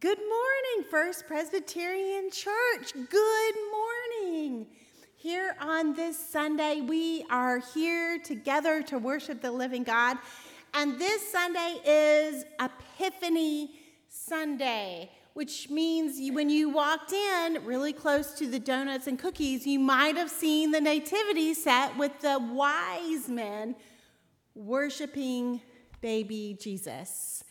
Good morning, First Presbyterian Church. Good morning. Here on this Sunday, we are here together to worship the living God. And this Sunday is Epiphany Sunday, which means you, when you walked in really close to the donuts and cookies, you might have seen the nativity set with the wise men worshiping baby Jesus.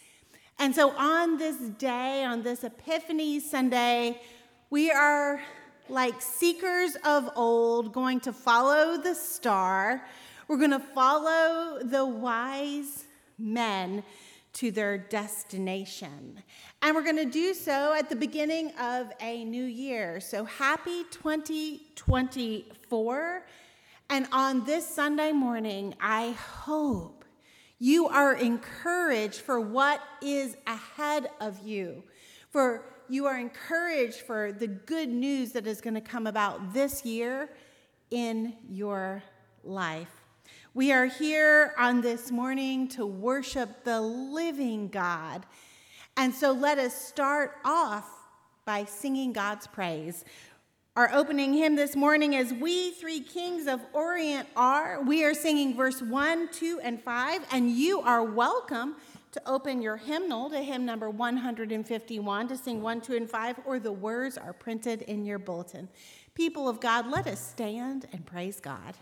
And so on this day, on this Epiphany Sunday, we are like seekers of old going to follow the star. We're going to follow the wise men to their destination. And we're going to do so at the beginning of a new year. So happy 2024. And on this Sunday morning, I hope you are encouraged for what is ahead of you. For you are encouraged for the good news that is going to come about this year in your life. We are here on this morning to worship the living God. And so let us start off by singing God's praise. Our opening hymn this morning is We Three Kings of Orient Are. We are singing verse 1, 2, and 5, and you are welcome to open your hymnal to hymn number 151 to sing 1, 2, and 5, or the words are printed in your bulletin. People of God, let us stand and praise God.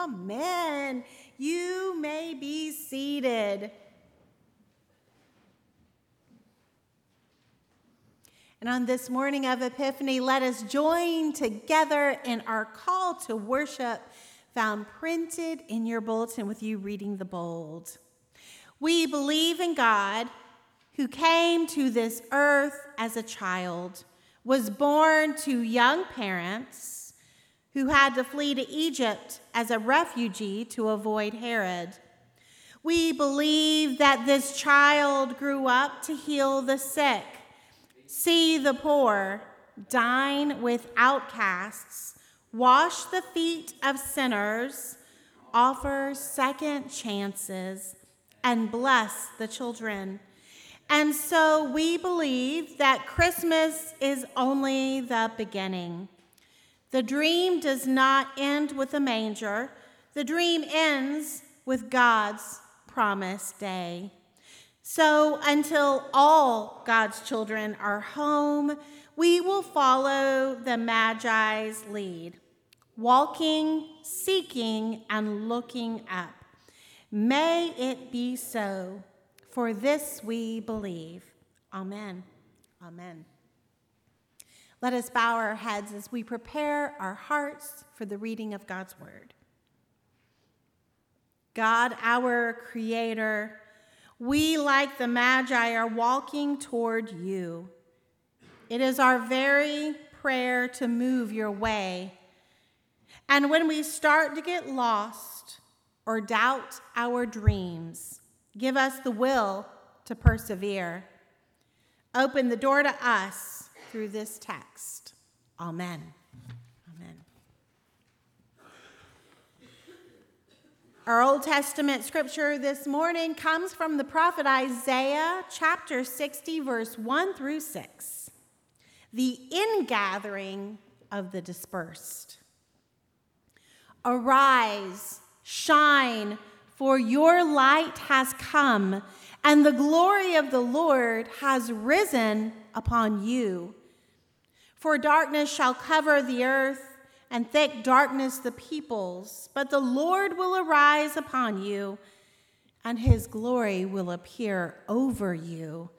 Amen. You may be seated. And on this morning of Epiphany, let us join together in our call to worship, found printed in your bulletin with you reading the bold. We believe in God who came to this earth as a child, was born to young parents who had to flee to Egypt as a refugee to avoid Herod. We believe that this child grew up to heal the sick see the poor, dine with outcasts, wash the feet of sinners, offer second chances, and bless the children. And so we believe that Christmas is only the beginning. The dream does not end with a manger, the dream ends with God's promised day. So until all God's children are home, we will follow the Magi's lead, walking, seeking, and looking up. May it be so, for this we believe. Amen. Amen. Let us bow our heads as we prepare our hearts for the reading of God's word. God, our Creator, we, like the Magi, are walking toward you. It is our very prayer to move your way. And when we start to get lost or doubt our dreams, give us the will to persevere. Open the door to us through this text. Amen. Amen. Our Old Testament scripture this morning comes from the prophet Isaiah, chapter 60, verse 1 through 6. The ingathering of the dispersed. Arise, shine, for your light has come, and the glory of the Lord has risen upon you. For darkness shall cover the earth and thick darkness the peoples, but the Lord will arise upon you, and his glory will appear over you.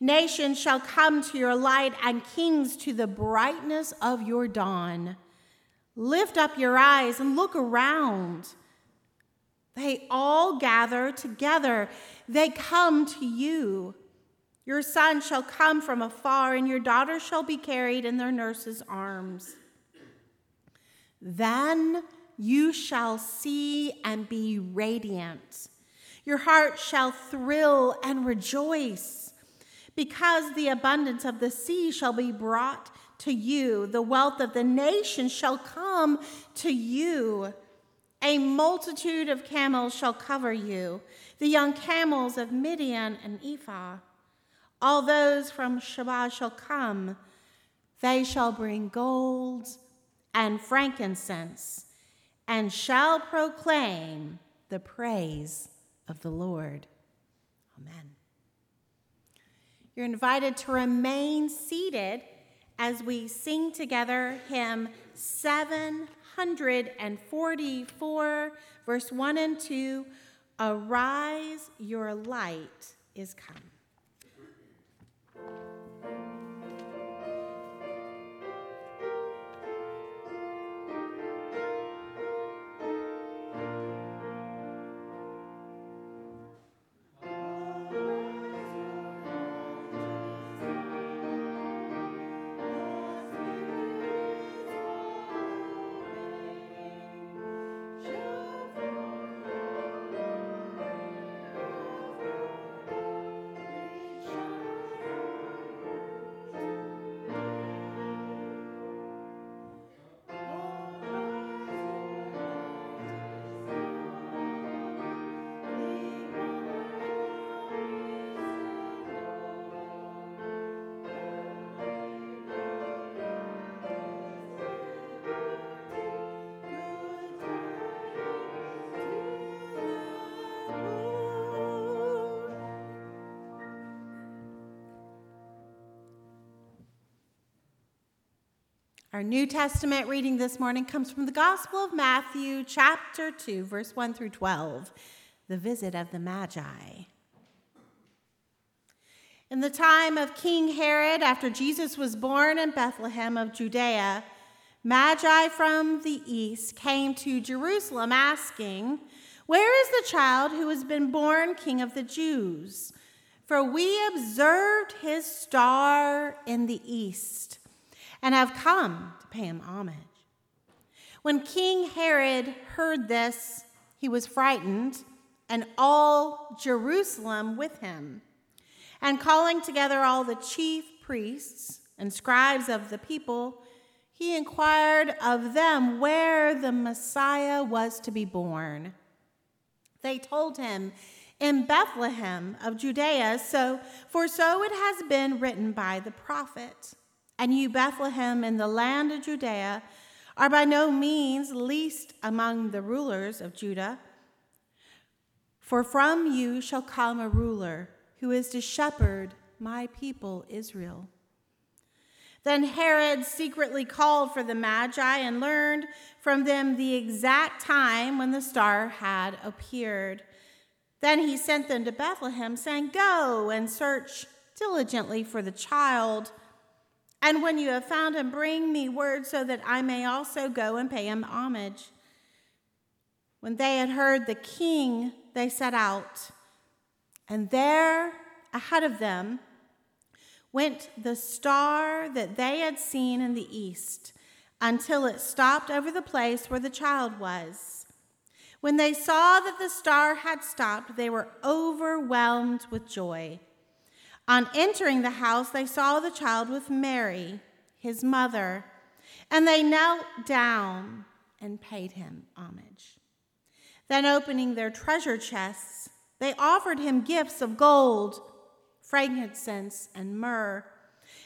Nations shall come to your light, and kings to the brightness of your dawn. Lift up your eyes and look around. They all gather together, they come to you. Your son shall come from afar, and your daughter shall be carried in their nurse's arms. Then you shall see and be radiant. Your heart shall thrill and rejoice, because the abundance of the sea shall be brought to you. The wealth of the nations shall come to you. A multitude of camels shall cover you, the young camels of Midian and Ephah. All those from Sheba shall come. They shall bring gold and frankincense, and shall proclaim the praise of the Lord. Amen. You're invited to remain seated as we sing together hymn 744, verse 1 and 2 Arise, your light is come. Our New Testament reading this morning comes from the Gospel of Matthew, chapter 2, verse 1 through 12, the visit of the Magi. In the time of King Herod, after Jesus was born in Bethlehem of Judea, Magi from the east came to Jerusalem asking, Where is the child who has been born King of the Jews? For we observed his star in the east and have come to pay him homage. When King Herod heard this, he was frightened, and all Jerusalem with him. And calling together all the chief priests and scribes of the people, he inquired of them where the Messiah was to be born. They told him, in Bethlehem of Judea, so for so it has been written by the prophet. And you, Bethlehem, in the land of Judea, are by no means least among the rulers of Judah. For from you shall come a ruler who is to shepherd my people Israel. Then Herod secretly called for the Magi and learned from them the exact time when the star had appeared. Then he sent them to Bethlehem, saying, Go and search diligently for the child. And when you have found him, bring me word so that I may also go and pay him homage. When they had heard the king, they set out. And there, ahead of them, went the star that they had seen in the east until it stopped over the place where the child was. When they saw that the star had stopped, they were overwhelmed with joy. On entering the house, they saw the child with Mary, his mother, and they knelt down and paid him homage. Then, opening their treasure chests, they offered him gifts of gold, frankincense, and myrrh.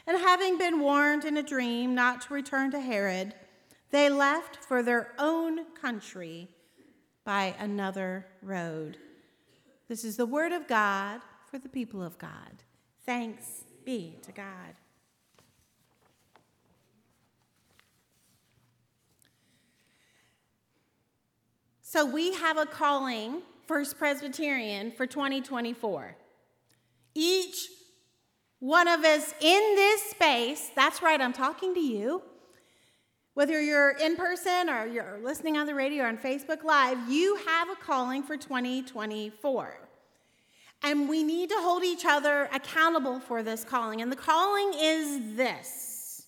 And having been warned in a dream not to return to Herod, they left for their own country by another road. This is the word of God for the people of God. Thanks be to God. So, we have a calling, First Presbyterian, for 2024. Each one of us in this space, that's right, I'm talking to you. Whether you're in person or you're listening on the radio or on Facebook Live, you have a calling for 2024. And we need to hold each other accountable for this calling. And the calling is this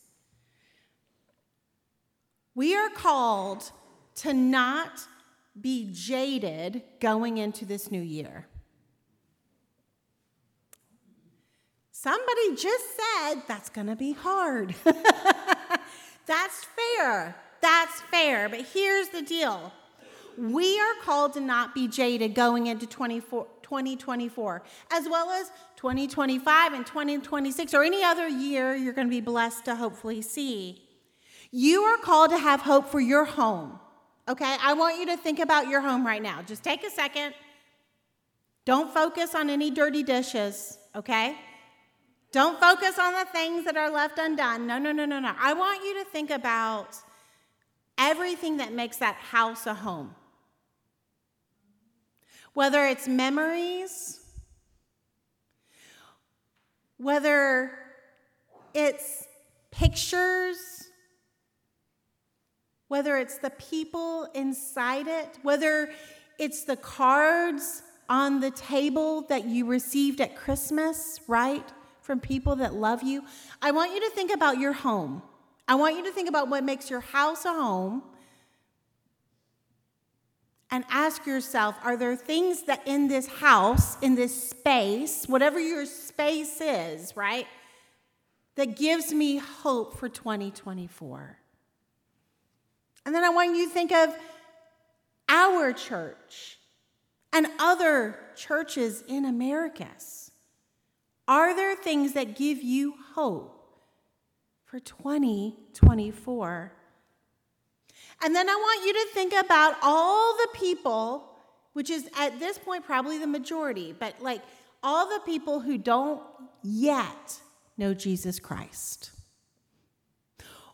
we are called to not be jaded going into this new year. Somebody just said that's going to be hard. that's fair. That's fair. But here's the deal we are called to not be jaded going into 24, 2024, as well as 2025 and 2026, or any other year you're going to be blessed to hopefully see. You are called to have hope for your home. Okay, I want you to think about your home right now. Just take a second. Don't focus on any dirty dishes, okay? Don't focus on the things that are left undone. No, no, no, no, no. I want you to think about everything that makes that house a home. Whether it's memories, whether it's pictures, whether it's the people inside it, whether it's the cards on the table that you received at Christmas, right? From people that love you. I want you to think about your home. I want you to think about what makes your house a home and ask yourself are there things that in this house, in this space, whatever your space is, right, that gives me hope for 2024? And then I want you to think of our church and other churches in Americus. Are there things that give you hope for 2024? And then I want you to think about all the people, which is at this point probably the majority, but like all the people who don't yet know Jesus Christ.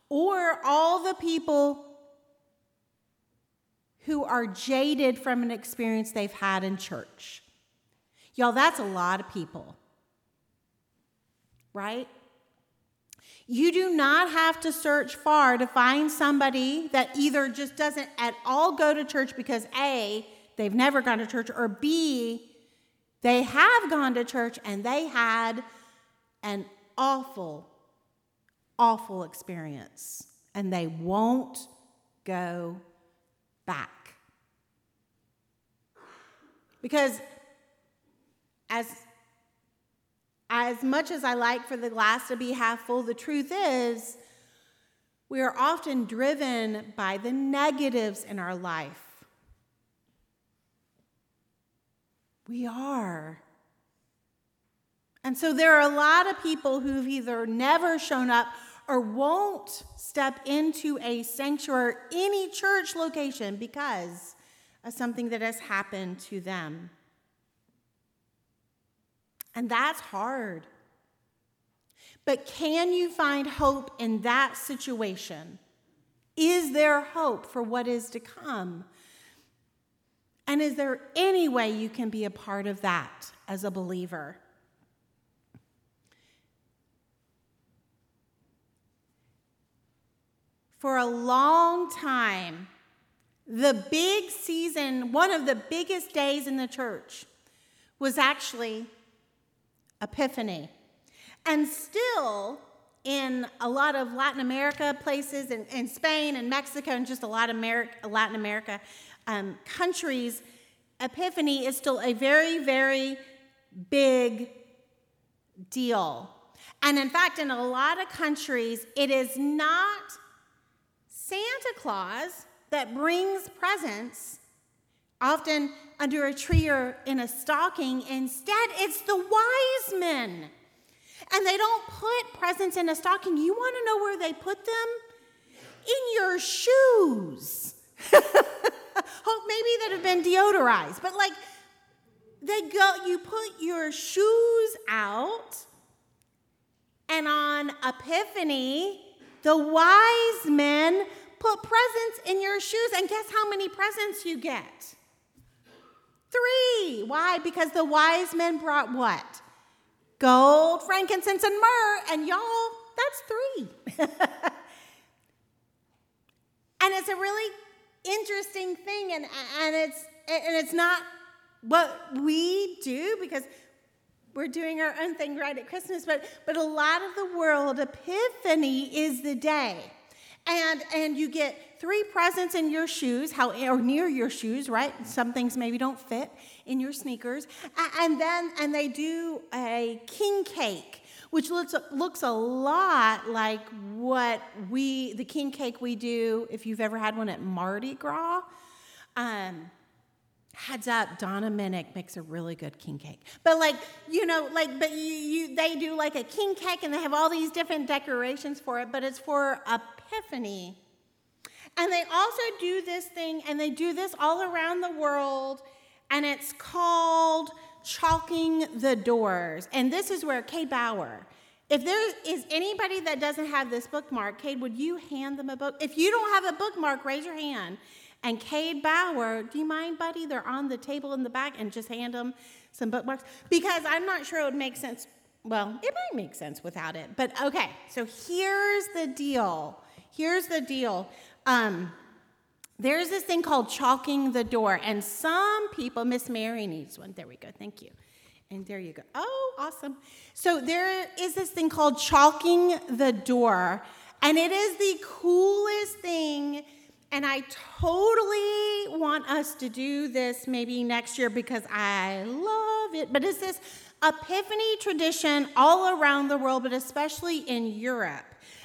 or all the people who are jaded from an experience they've had in church. Y'all, that's a lot of people, right? You do not have to search far to find somebody that either just doesn't at all go to church because A, they've never gone to church, or B, they have gone to church and they had an awful, awful experience and they won't go back. Because as as much as I like for the glass to be half full, the truth is we are often driven by the negatives in our life. We are. And so there are a lot of people who've either never shown up or won't step into a sanctuary, any church location, because of something that has happened to them. And that's hard. But can you find hope in that situation? Is there hope for what is to come? And is there any way you can be a part of that as a believer? For a long time, the big season, one of the biggest days in the church, was actually Epiphany. And still, in a lot of Latin America places, in, in Spain and Mexico, and just a lot of America, Latin America um, countries, Epiphany is still a very, very big deal. And in fact, in a lot of countries, it is not Santa Claus that brings presents often under a tree or in a stocking. Instead, it's the wise men. And they don't put presents in a stocking. You want to know where they put them? In your shoes. Hope maybe that have been deodorized, but like they go, you put your shoes out, and on Epiphany, the wise men put presents in your shoes, and guess how many presents you get? Three. Why? Because the wise men brought what? Gold, frankincense, and myrrh. And y'all, that's three. and it's a really interesting thing, and, and it's and it's not what we do because we're doing our own thing right at Christmas, but but a lot of the world, Epiphany is the day and and you get three presents in your shoes how or near your shoes right? Some things maybe don't fit in your sneakers. And then and they do a king cake which looks looks a lot like what we the king cake we do if you've ever had one at mardi gras. Um, heads up donna minnick makes a really good king cake but like you know like but you, you they do like a king cake and they have all these different decorations for it but it's for Epiphany. And they also do this thing, and they do this all around the world, and it's called chalking the doors. And this is where Cade Bower, if there is anybody that doesn't have this bookmark, Cade, would you hand them a book? If you don't have a bookmark, raise your hand. And Cade Bower, do you mind, buddy? They're on the table in the back, and just hand them some bookmarks because I'm not sure it would make sense. Well, it might make sense without it, but okay. So here's the deal here's the deal. Um, there's this thing called chalking the door, and some people, Miss Mary needs one. There we go. Thank you. And there you go. Oh, awesome. So there is this thing called chalking the door, and it is the coolest thing. And I totally want us to do this maybe next year because I love it. But it's this epiphany tradition all around the world, but especially in Europe.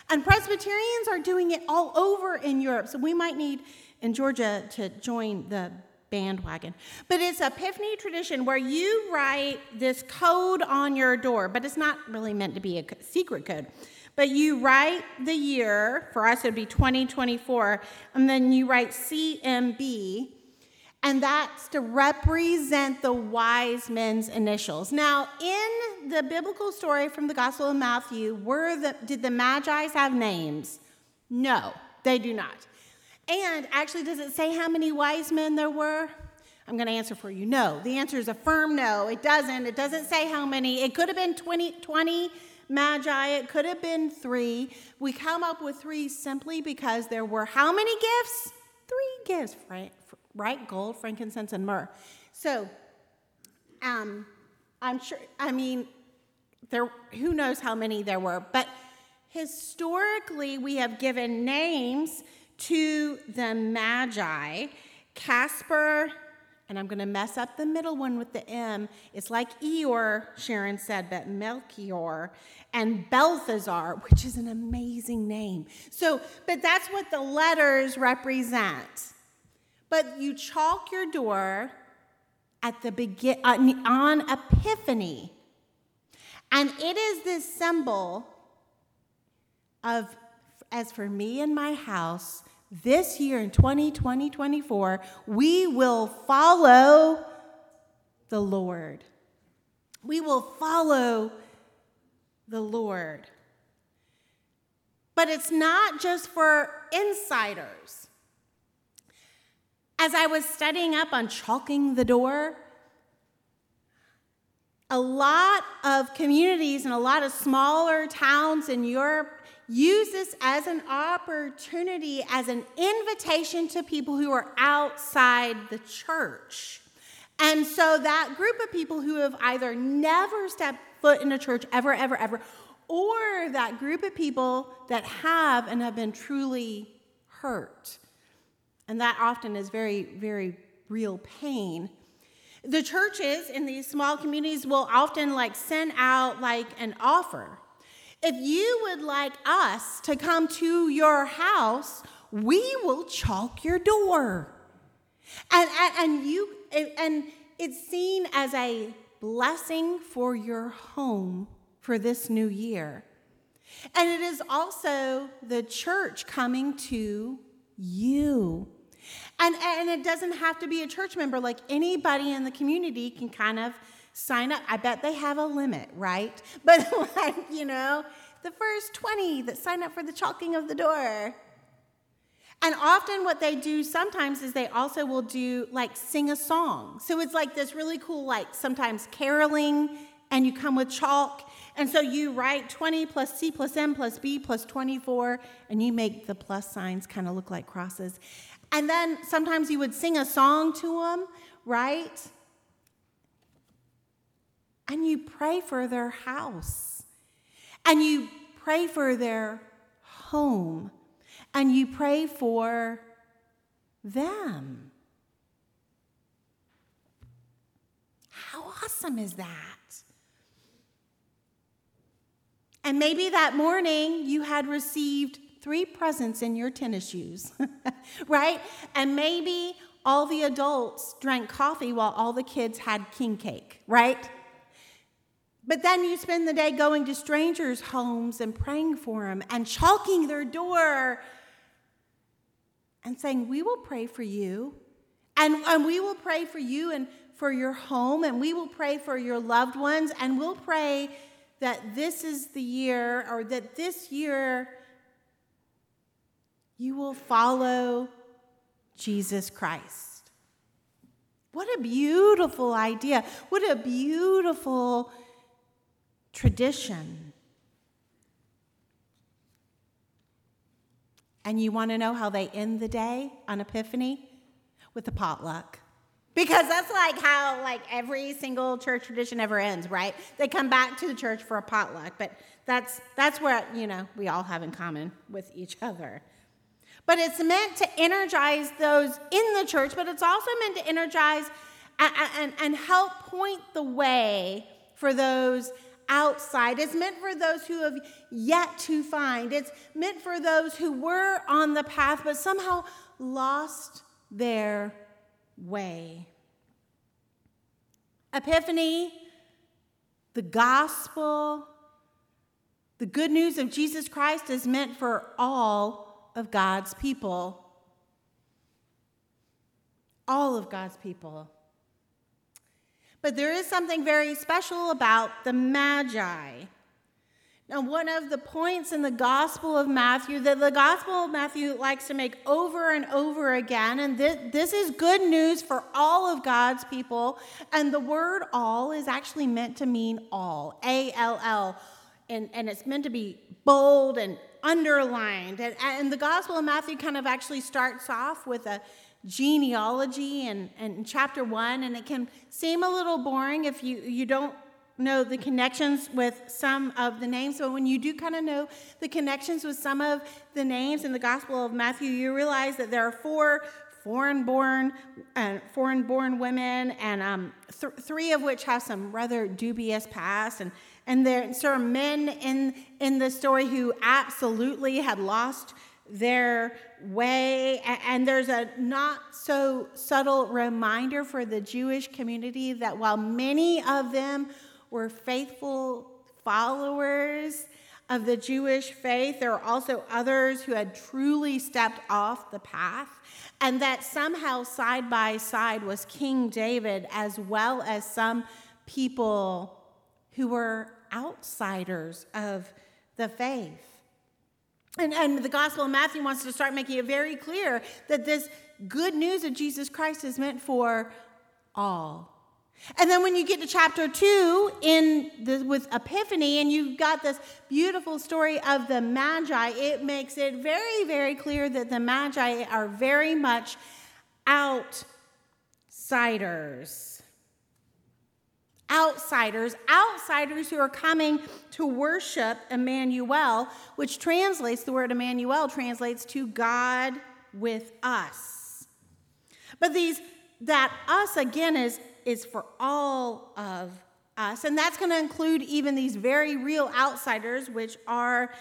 And Presbyterians are doing it all over in Europe. So we might need in Georgia to join the bandwagon. But it's Epiphany tradition where you write this code on your door, but it's not really meant to be a secret code. But you write the year, for us it would be 2024, and then you write CMB, and that's to represent the wise men's initials. Now, in the biblical story from the Gospel of Matthew, were the, did the Magi's have names? No, they do not. And actually, does it say how many wise men there were? I'm going to answer for you. No. The answer is a firm no. It doesn't. It doesn't say how many. It could have been 20, 20 magi. It could have been three. We come up with three simply because there were how many gifts? Three gifts, right? Right? Gold, frankincense, and myrrh. So, um, I'm sure, I mean, there, who knows how many there were, but historically we have given names to the Magi. Casper, and I'm going to mess up the middle one with the M. It's like Eeyore, Sharon said, but Melchior and Balthazar, which is an amazing name. So, but that's what the letters represent. But you chalk your door at the begin on Epiphany, and it is this symbol of, as for me and my house, this year in 2020 24, we will follow the Lord. We will follow the Lord. But it's not just for insiders. As I was studying up on chalking the door, a lot of communities and a lot of smaller towns in Europe use this as an opportunity, as an invitation to people who are outside the church. And so that group of people who have either never stepped foot in a church ever, ever, ever, or that group of people that have and have been truly hurt. And that often is very, very real pain. The churches in these small communities will often like send out like an offer if you would like us to come to your house, we will chalk your door. And, and, and you and it's seen as a blessing for your home for this new year. And it is also the church coming to you. And, and it doesn't have to be a church member, like anybody in the community can kind of sign up. I bet they have a limit, right? But, like, you know, the first 20 that sign up for the chalking of the door. And often, what they do sometimes is they also will do like sing a song. So it's like this really cool, like sometimes caroling, and you come with chalk. And so you write 20 plus C plus M plus B plus 24, and you make the plus signs kind of look like crosses. And then sometimes you would sing a song to them, right? And you pray for their house, and you pray for their home, and you pray for them. How awesome is that? And maybe that morning you had received three presents in your tennis shoes, right? And maybe all the adults drank coffee while all the kids had king cake, right? But then you spend the day going to strangers' homes and praying for them and chalking their door and saying, We will pray for you. And, and we will pray for you and for your home, and we will pray for your loved ones, and we'll pray that this is the year, or that this year you will follow Jesus Christ. What a beautiful idea. What a beautiful tradition. And you want to know how they end the day on Epiphany? With a potluck. Because that's like how like every single church tradition ever ends, right? They come back to the church for a potluck, but that's that's what, you know, we all have in common with each other. But it's meant to energize those in the church, but it's also meant to energize and, and, and help point the way for those outside. It's meant for those who have yet to find. It's meant for those who were on the path but somehow lost their way. Epiphany, the gospel, the good news of Jesus Christ is meant for all of God's people. All of God's people. But there is something very special about the Magi. Now, one of the points in the Gospel of Matthew that the Gospel of Matthew likes to make over and over again, and this, this is good news for all of God's people, and the word all is actually meant to mean all, A L L, and, and it's meant to be bold and underlined. And, and the Gospel of Matthew kind of actually starts off with a genealogy and, and chapter one, and it can seem a little boring if you, you don't know the connections with some of the names, but when you do kind of know the connections with some of the names in the Gospel of Matthew, you realize that there are four foreign-born uh, foreign-born women, and um, th- three of which have some rather dubious past, and and there are men in in the story who absolutely had lost their way. And there's a not so subtle reminder for the Jewish community that while many of them were faithful followers of the Jewish faith. There were also others who had truly stepped off the path, and that somehow side by side was King David, as well as some people who were outsiders of the faith. And, and the Gospel of Matthew wants to start making it very clear that this good news of Jesus Christ is meant for all and then when you get to chapter two in the, with Epiphany, and you've got this beautiful story of the Magi, it makes it very, very clear that the Magi are very much outsiders. Outsiders, outsiders who are coming to worship Emmanuel, which translates, the word Emmanuel translates to God with us. But these, that us again is is for all of us. And that's going to include even these very real outsiders, which are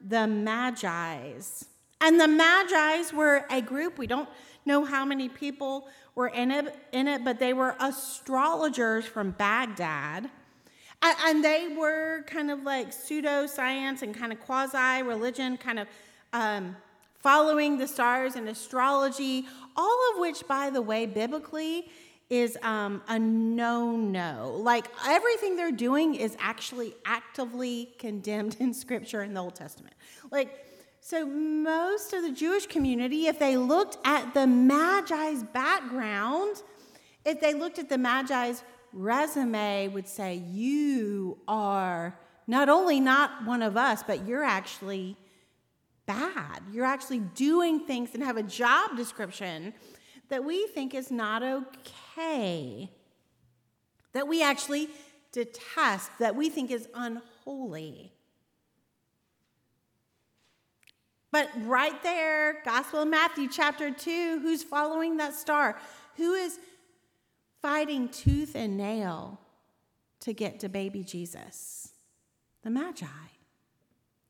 the Magi's. And the Magi's were a group, we don't know how many people were in it, in it but they were astrologers from Baghdad. And they were kind of like pseudoscience and kind of quasi religion, kind of um, following the stars and astrology, all of which, by the way, biblically is um, a no no. Like everything they're doing is actually actively condemned in Scripture in the Old Testament. Like, so most of the Jewish community, if they looked at the Magi's background, if they looked at the Magi's resume, would say, You are not only not one of us, but you're actually bad. You're actually doing things and have a job description that we think is not okay, that we actually detest, that we think is unholy. But right there, Gospel of Matthew, chapter 2, who's following that star? Who is fighting tooth and nail to get to baby Jesus? The Magi.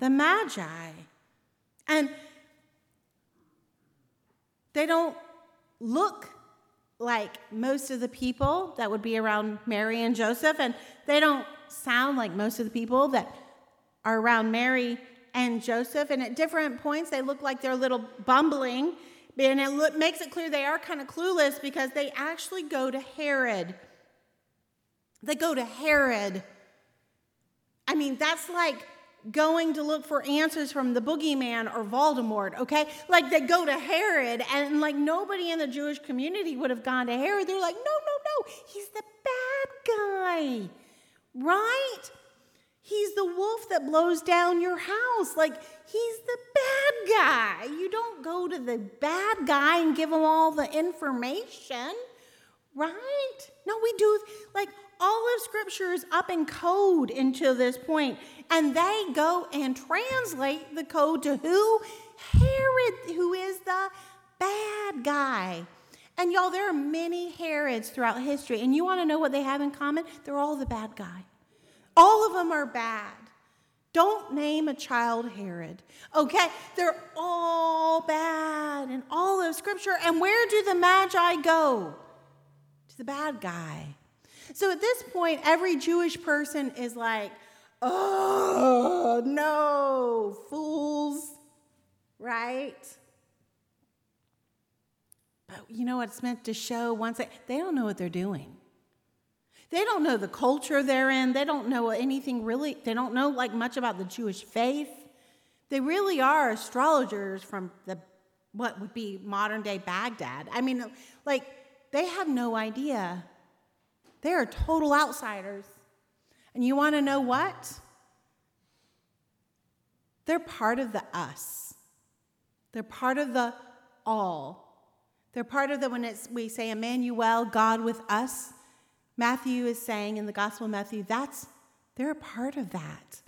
The Magi. And they don't look like most of the people that would be around Mary and Joseph, and they don't sound like most of the people that are around Mary and Joseph. And at different points, they look like they're a little bumbling, and it look, makes it clear they are kind of clueless because they actually go to Herod. They go to Herod. I mean, that's like going to look for answers from the boogeyman or Voldemort, okay? Like they go to Herod, and like nobody in the Jewish community would have gone to Herod. They're like, no, no, no, he's the bad guy, right? He's the wolf that blows down your house. Like, he's the bad guy. You don't go to the bad guy and give him all the information, right? No, we do, like, all of Scripture is up in code until this point and they go and translate the code to who? Herod, who is the bad guy. And y'all, there are many Herods throughout history, and you want to know what they have in common? They're all the bad guy. All of them are bad. Don't name a child Herod. Okay? They're all bad in all of Scripture. And where do the Magi go? To the bad guy. So at this point, every Jewish person is like, Oh, no, fools, right? But you know what it's meant to show once they, they don't know what they're doing. They don't know the culture they're in. They don't know anything really. They don't know like much about the Jewish faith. They really are astrologers from the what would be modern day Baghdad. I mean, like they have no idea. They are total outsiders. And you want to know what? They're part of the us. They're part of the all. They're part of the when it's, we say Emmanuel, God with us. Matthew is saying in the Gospel of Matthew, that's they're a part of that.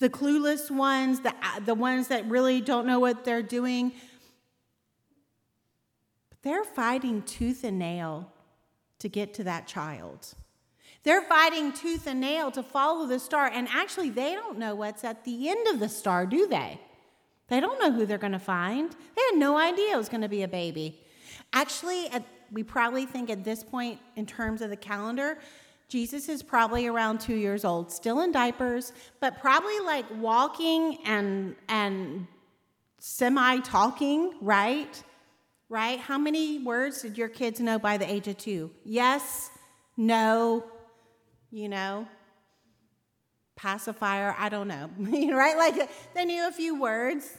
The clueless ones, the, the ones that really don't know what they're doing, they're fighting tooth and nail to get to that child. They're fighting tooth and nail to follow the star, and actually, they don't know what's at the end of the star, do they? They don't know who they're going to find. They had no idea it was going to be a baby. Actually, at, we probably think at this point, in terms of the calendar, Jesus is probably around two years old, still in diapers, but probably like walking and and semi talking, right? Right? How many words did your kids know by the age of two? Yes, no, you know, pacifier, I don't know, right? Like they knew a few words.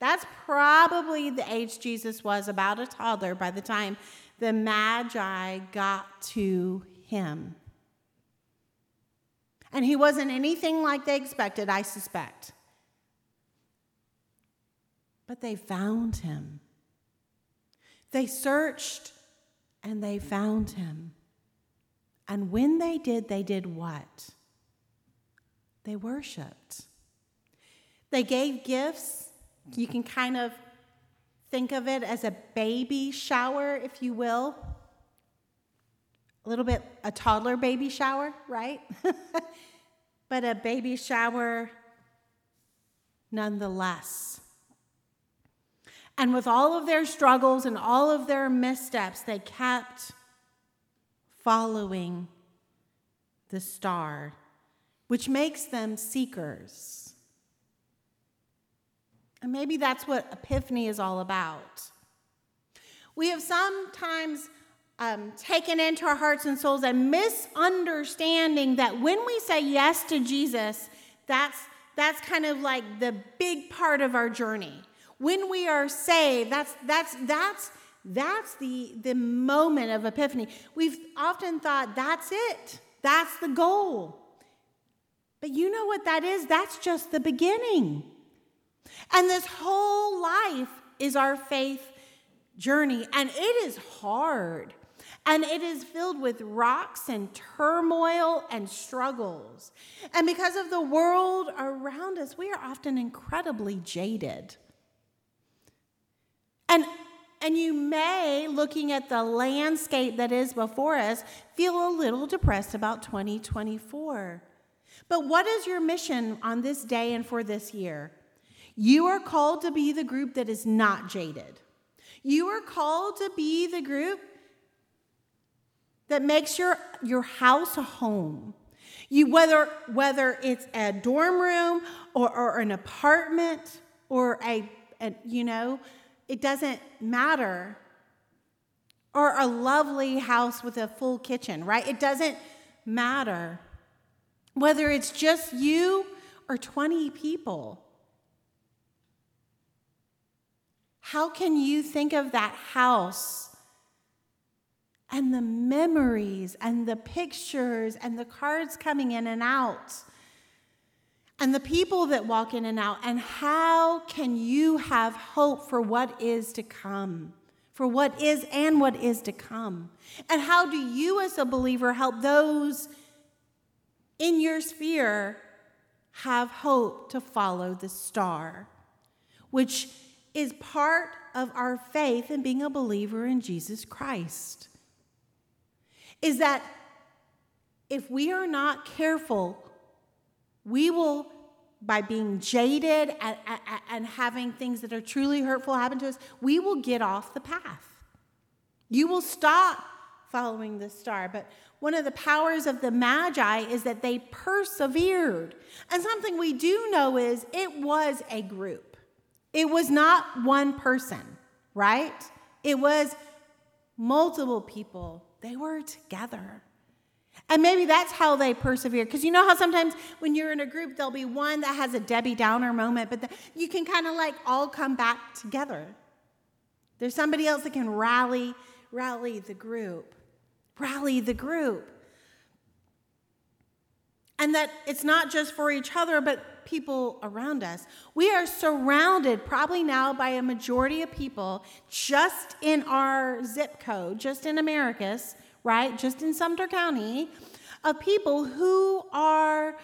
That's probably the age Jesus was, about a toddler, by the time the Magi got to him. And he wasn't anything like they expected, I suspect. But they found him. They searched and they found him. And when they did, they did what? They worshiped. They gave gifts you can kind of think of it as a baby shower, if you will. A little bit a toddler baby shower, right? but a baby shower nonetheless. And with all of their struggles and all of their missteps, they kept following the star, which makes them seekers. And maybe that's what Epiphany is all about. We have sometimes um, taken into our hearts and souls a misunderstanding that when we say yes to Jesus, that's, that's kind of like the big part of our journey. When we are saved, that's, that's, that's, that's the, the moment of epiphany. We've often thought that's it, that's the goal. But you know what that is? That's just the beginning. And this whole life is our faith journey, and it is hard. And it is filled with rocks and turmoil and struggles. And because of the world around us, we are often incredibly jaded. And, and you may, looking at the landscape that is before us, feel a little depressed about 2024. But what is your mission on this day and for this year? You are called to be the group that is not jaded. You are called to be the group that makes your, your house a home. You, whether, whether it's a dorm room or, or an apartment or a, a, you know, it doesn't matter. Or a lovely house with a full kitchen, right? It doesn't matter. Whether it's just you or 20 people. How can you think of that house and the memories and the pictures and the cards coming in and out and the people that walk in and out? And how can you have hope for what is to come? For what is and what is to come? And how do you, as a believer, help those in your sphere have hope to follow the star, which is part of our faith in being a believer in Jesus Christ. Is that if we are not careful, we will, by being jaded and, and, having things that are truly hurtful happen to us, we will get off the path. You will stop following the star. But one of the powers of the Magi is that they persevered. And something we do know is it was a group. It was not one person, right? It was multiple people. They were together. And maybe that's how they persevere. Because you know how sometimes when you're in a group, there'll be one that has a Debbie Downer moment, but the, you can kind of like all come back together. There's somebody else that can rally, rally the group, rally the group. And that it's not just for each other, but people around us. We are surrounded probably now by a majority of people just in our zip code, just in Americus, right? Just in Sumter County, of people who are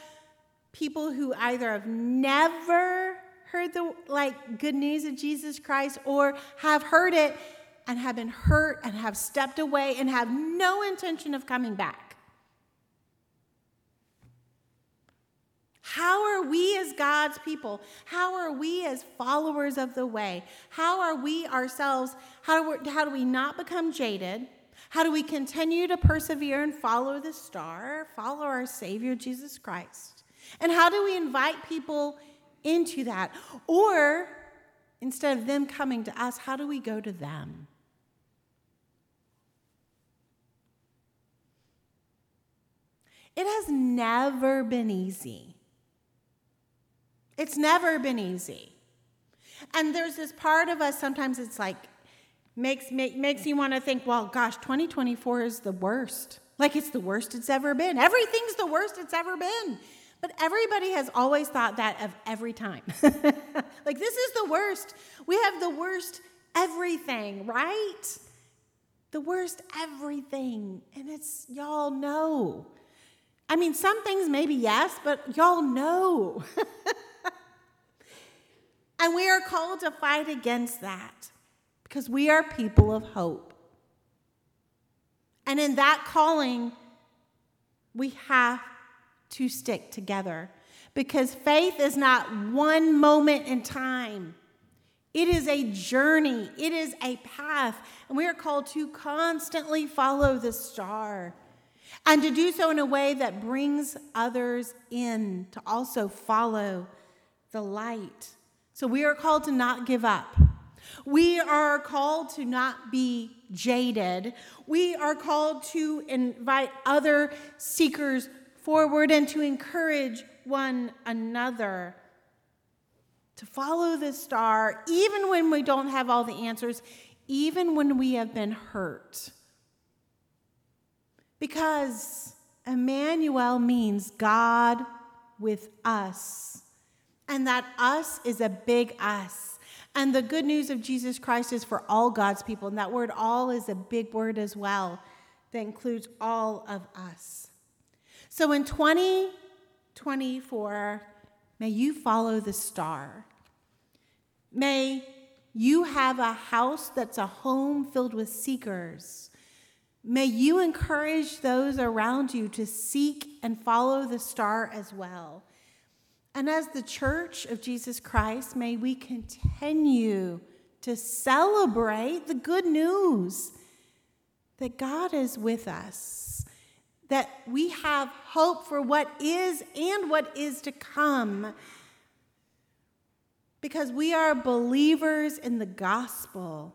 people who either have never heard the like good news of Jesus Christ or have heard it and have been hurt and have stepped away and have no intention of coming back. How are we as God's people? How are we as followers of the way? How are we ourselves? How do we, how do we not become jaded? How do we continue to persevere and follow the star, follow our Savior Jesus Christ? And how do we invite people into that? Or instead of them coming to us, how do we go to them? It has never been easy. It's never been easy. And there's this part of us, sometimes it's like, makes, make, makes you want to think, well, gosh, 2024 is the worst. Like it's the worst it's ever been. Everything's the worst it's ever been. But everybody has always thought that of every time. like this is the worst. We have the worst everything, right? The worst everything. And it's, y'all know. I mean, some things maybe yes, but y'all know. and we are called to fight against that because we are people of hope. And in that calling, we have to stick together because faith is not one moment in time. It is a journey, it is a path, and we are called to constantly follow the star and to do so in a way that brings others in to also follow the light. So we are called to not give up. We are called to not be jaded. We are called to invite other seekers forward and to encourage one another to follow the star, even when we don't have all the answers, even when we have been hurt. Because Emmanuel means God with us, and that us is a big us. And the good news of Jesus Christ is for all God's people. And that word all is a big word as well that includes all of us. So in 2024, may you follow the star. May you have a house that's a home filled with seekers. May you encourage those around you to seek and follow the star as well. And as the church of Jesus Christ, may we continue to celebrate the good news that God is with us, that we have hope for what is and what is to come, because we are believers in the gospel.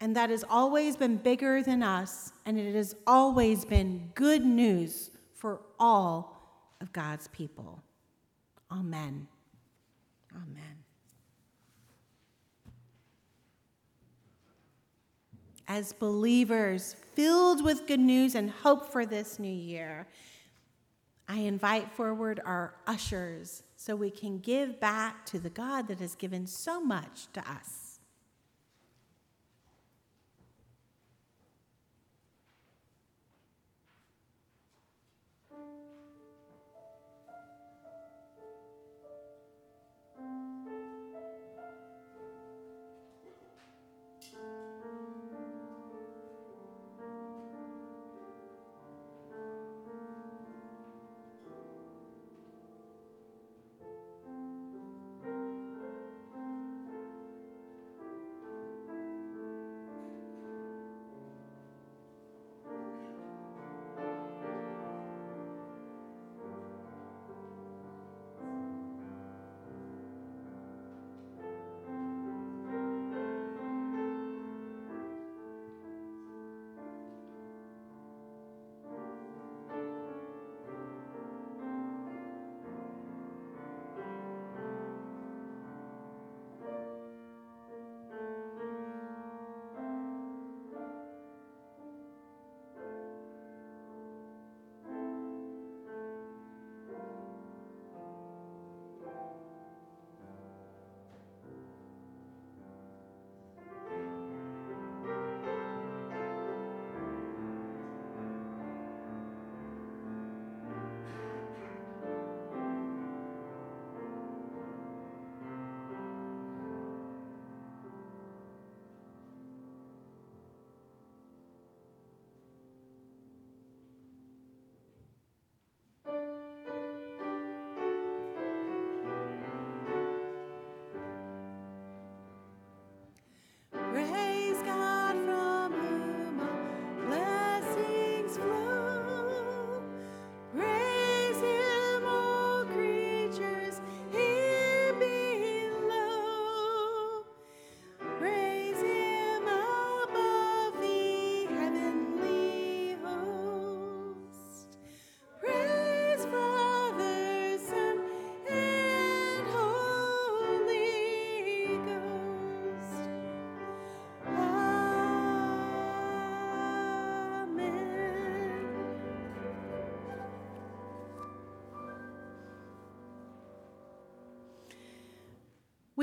And that has always been bigger than us, and it has always been good news for all of God's people. Amen. Amen. As believers filled with good news and hope for this new year, I invite forward our ushers so we can give back to the God that has given so much to us.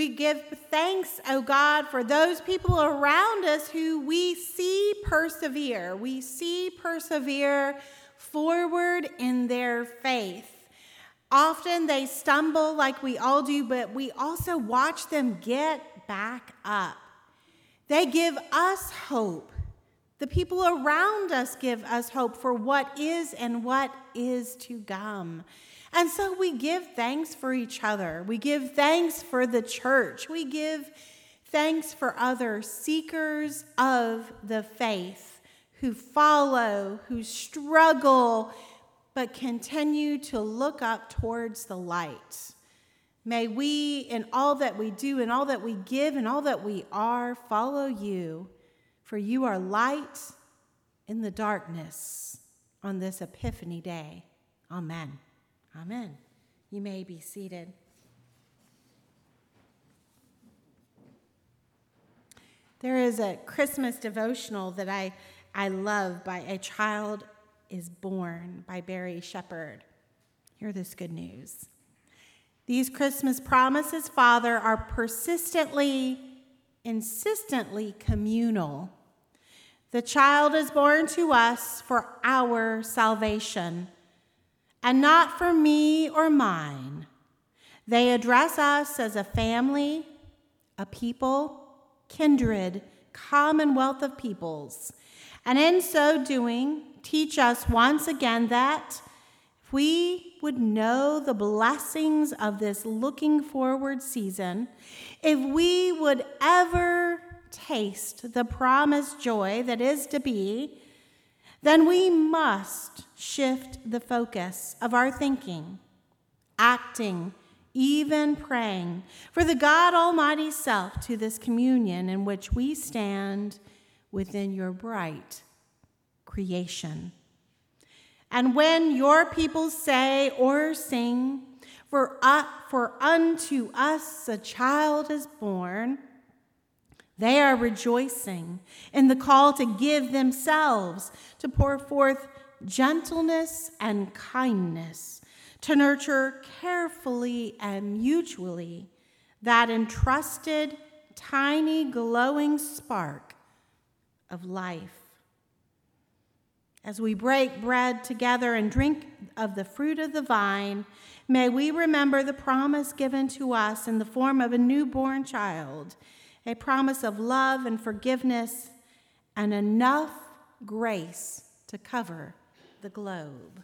We give thanks, oh God, for those people around us who we see persevere. We see persevere forward in their faith. Often they stumble like we all do, but we also watch them get back up. They give us hope. The people around us give us hope for what is and what is to come. And so we give thanks for each other. We give thanks for the church. We give thanks for other seekers of the faith who follow, who struggle, but continue to look up towards the light. May we, in all that we do, in all that we give, and all that we are, follow you, for you are light in the darkness on this Epiphany day. Amen. Amen. You may be seated. There is a Christmas devotional that I, I love by A Child is Born by Barrie Shepherd. Hear this good news. These Christmas promises, Father, are persistently, insistently communal. The child is born to us for our salvation, and not for me or mine. They address us as a family, a people, kindred, commonwealth of peoples, and in so doing, teach us once again that if we would know the blessings of this looking forward season, if we would ever taste the promised joy that is to be, then we must shift the focus of our thinking, acting, even praying for the God Almighty Self to this communion in which we stand within your bright creation. And when your people say or sing, for, uh, for unto us a child is born, they are rejoicing in the call to give themselves, to pour forth gentleness and kindness, to nurture carefully and mutually that entrusted, tiny, glowing spark of life. As we break bread together and drink of the fruit of the vine, may we remember the promise given to us in the form of a newborn child, a promise of love and forgiveness, and enough grace to cover the globe.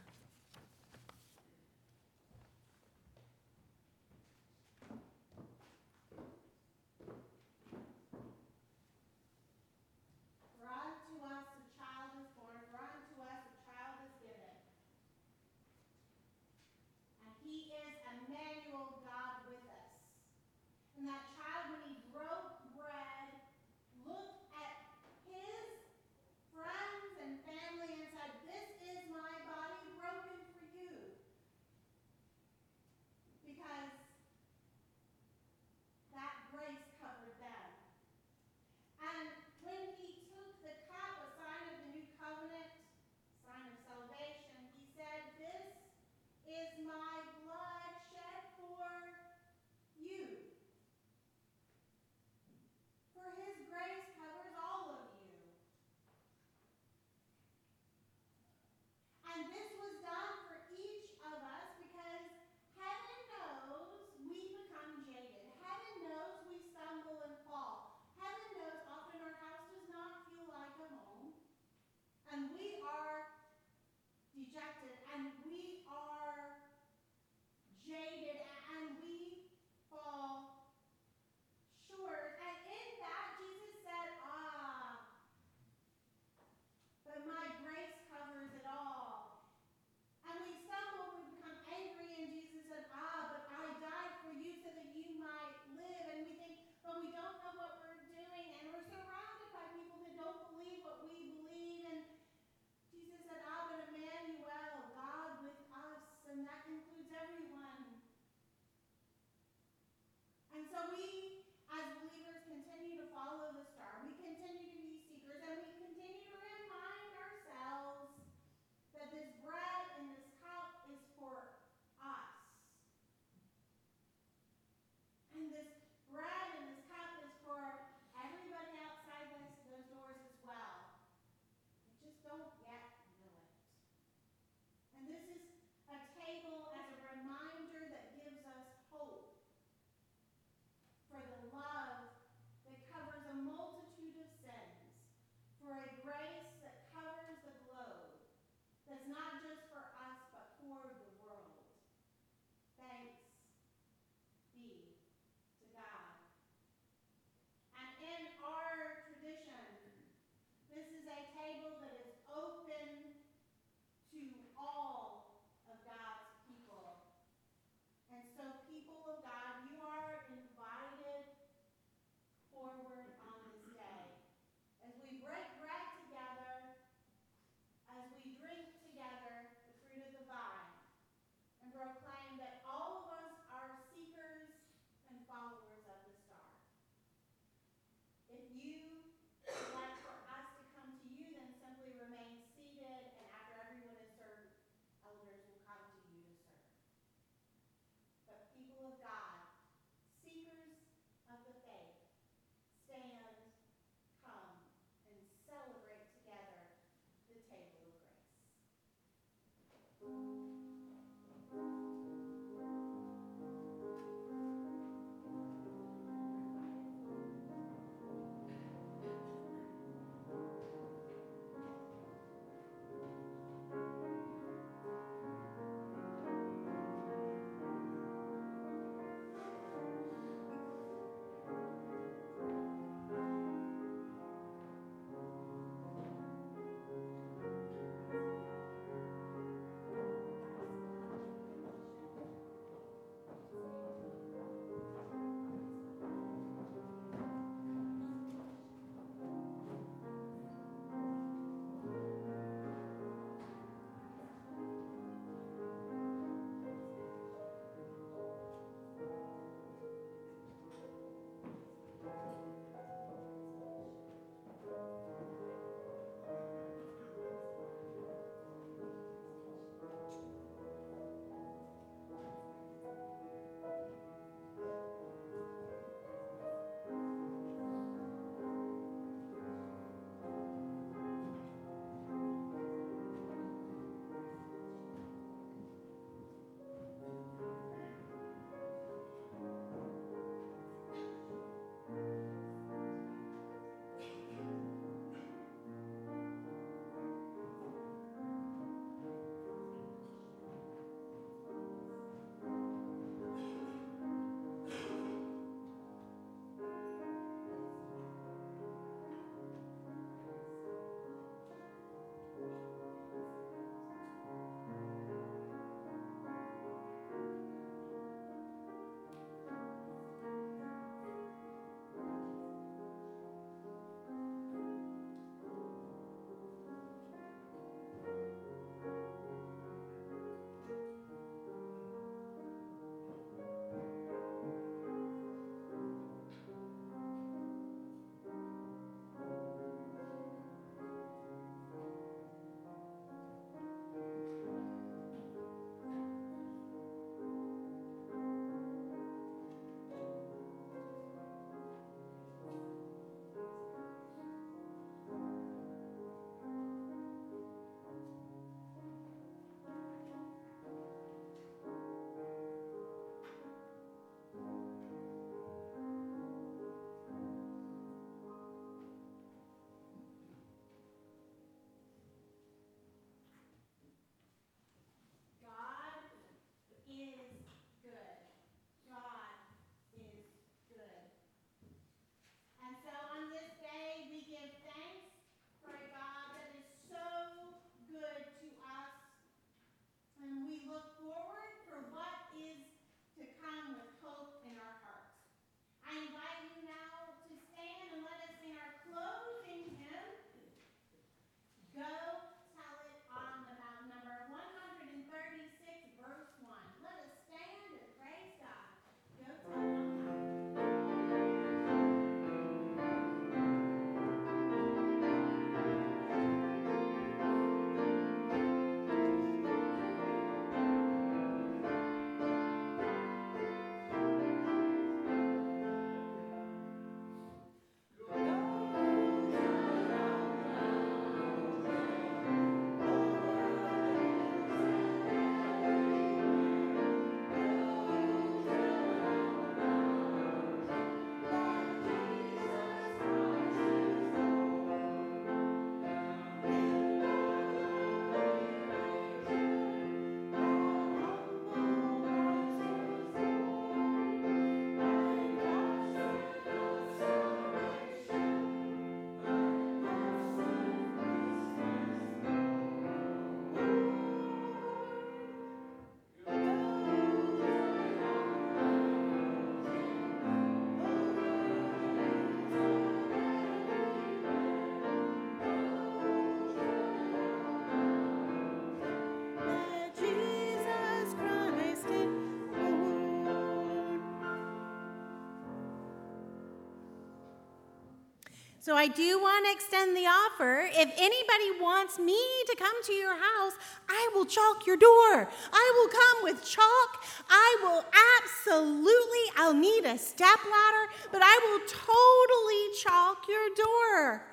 So I do want to extend the offer. If anybody wants me to come to your house, I will chalk your door. I will come with chalk. I will absolutely, I'll need a step ladder, but I will totally chalk your door.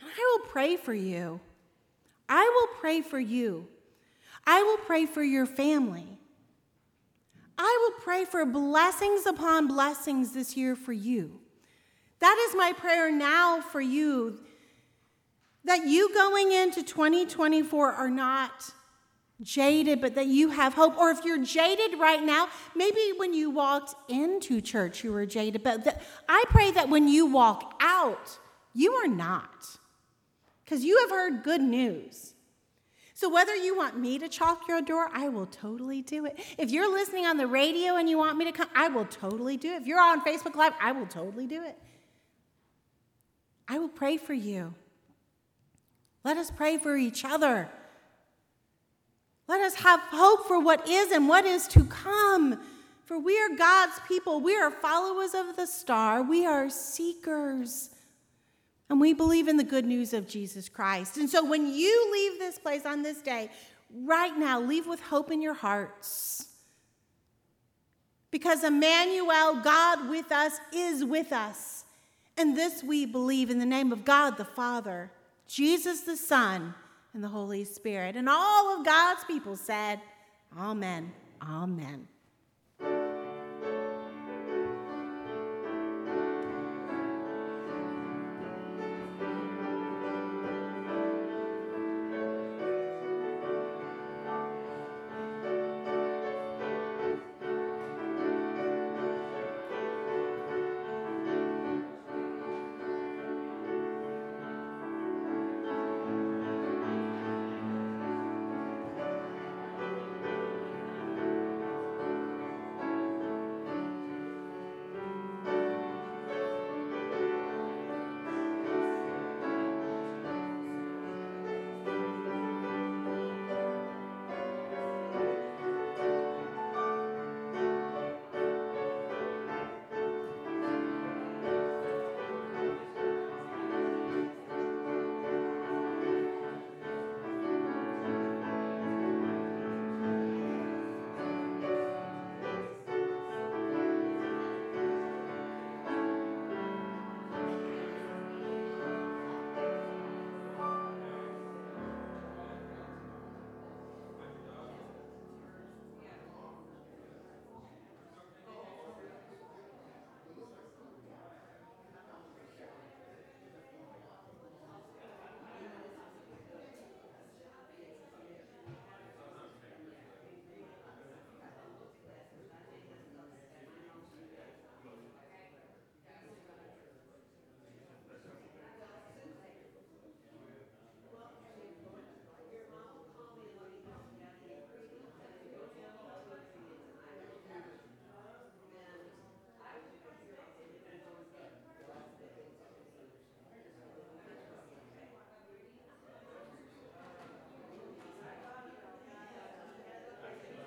I will pray for you. I will pray for you I will pray for your family. I will pray for blessings upon blessings this year for you. That is my prayer now for you that you going into 2024 are not jaded, but that you have hope. Or if you're jaded right now, maybe when you walked into church you were jaded, but that, I pray that when you walk out, you are not, because you have heard good news. So, whether you want me to chalk your door, I will totally do it. If you're listening on the radio and you want me to come, I will totally do it. If you're on Facebook Live, I will totally do it. I will pray for you. Let us pray for each other. Let us have hope for what is and what is to come. For we are God's people. We are followers of the star. We are seekers. And we believe in the good news of Jesus Christ. And so when you leave this place on this day, right now, leave with hope in your hearts. Because Emmanuel, God with us, is with us. And this we believe in the name of God the Father, Jesus the Son, and the Holy Spirit. And all of God's people said, Amen. Amen.